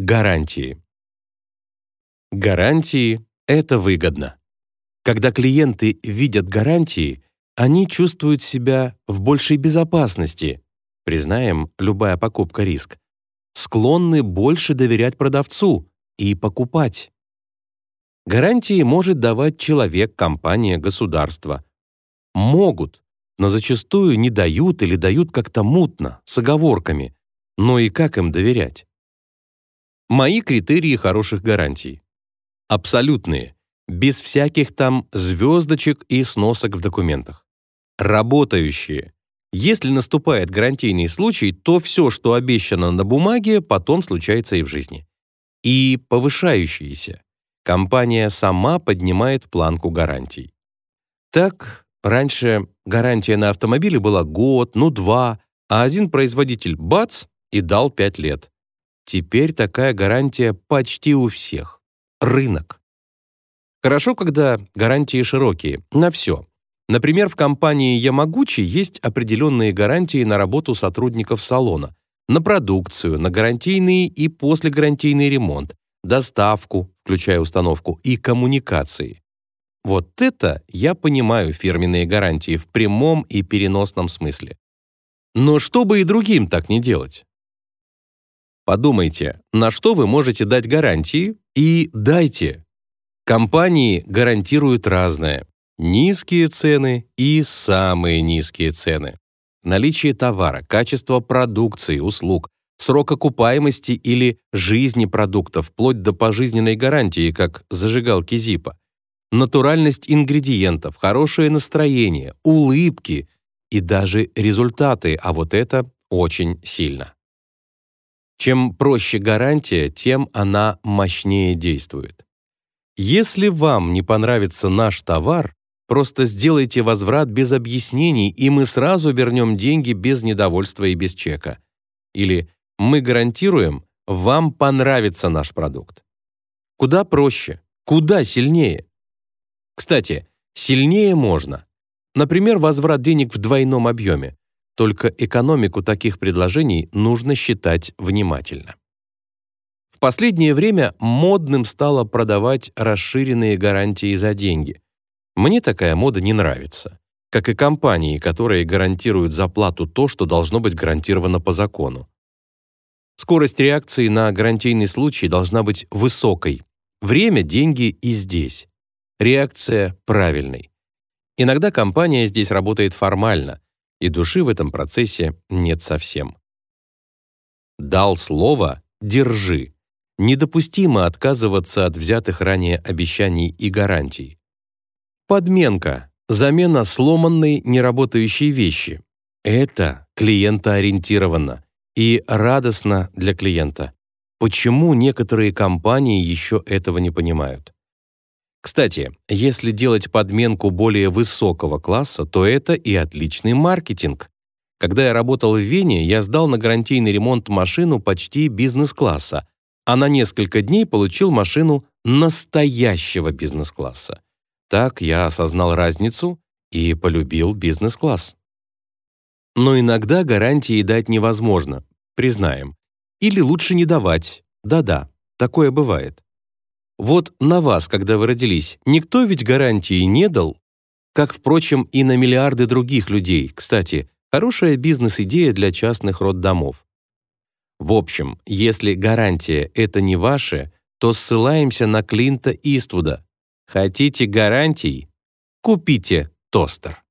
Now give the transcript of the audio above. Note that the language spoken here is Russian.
Гарантии. Гарантии — это выгодно. Когда клиенты видят гарантии, они чувствуют себя в большей безопасности, признаем, любая покупка — риск, склонны больше доверять продавцу и покупать. Гарантии может давать человек, компания, государство. Могут, но зачастую не дают или дают как-то мутно, с оговорками. Но и как им доверять? Мои критерии хороших гарантий. Абсолютные, без всяких там звездочек и сносок в документах. Работающие. Если наступает гарантийный случай, то все, что обещано на бумаге, потом случается и в жизни. И повышающиеся. Компания сама поднимает планку гарантий. Так, раньше гарантия на автомобиле была год, ну два, а один производитель бац и дал пять лет. Теперь такая гарантия почти у всех. Рынок. Хорошо, когда гарантии широкие, на все. Например, в компании Ямагучи есть определенные гарантии на работу сотрудников салона, на продукцию, на гарантийный и послегарантийный ремонт, доставку, включая установку, и коммуникации. Вот это я понимаю фирменные гарантии в прямом и переносном смысле. Но чтобы и другим так не делать? Подумайте, на что вы можете дать гарантии, и дайте. Компании гарантируют разное. Низкие цены и самые низкие цены. Наличие товара, качество продукции, услуг, срок окупаемости или жизни продуктов, вплоть до пожизненной гарантии, как зажигалки Зипа. Натуральность ингредиентов, хорошее настроение, улыбки и даже результаты, а вот это очень сильно. Чем проще гарантия, тем она мощнее действует. Если вам не понравится наш товар, просто сделайте возврат без объяснений, и мы сразу вернем деньги без недовольства и без чека. Или мы гарантируем, вам понравится наш продукт. Куда проще, куда сильнее. Кстати, сильнее можно. Например, возврат денег в двойном объеме. Только экономику таких предложений нужно считать внимательно. В последнее время модным стало продавать расширенные гарантии за деньги. Мне такая мода не нравится, как и компании, которые гарантируют за плату то, что должно быть гарантировано по закону. Скорость реакции на гарантийный случай должна быть высокой. Время, деньги и здесь. Реакция правильной. Иногда компания здесь работает формально, и души в этом процессе нет совсем. Дал слово — держи. Недопустимо отказываться от взятых ранее обещаний и гарантий. Подменка — замена сломанной, неработающей вещи. Это клиентоориентированно и радостно для клиента. Почему некоторые компании еще этого не понимают? Кстати, если делать подменку более высокого класса, то это и отличный маркетинг. Когда я работал в Вене, я сдал на гарантийный ремонт машину почти бизнес-класса, а на несколько дней получил машину настоящего бизнес-класса. Так я осознал разницу и полюбил бизнес-класс. Но иногда гарантии дать невозможно, признаем. Или лучше не давать. Да-да, такое бывает. Вот на вас, когда вы родились, никто ведь гарантии не дал, как, впрочем, и на миллиарды других людей. Кстати, хорошая бизнес-идея для частных роддомов. В общем, если гарантия — это не ваше, то ссылаемся на Клинта Иствуда. Хотите гарантий? Купите тостер.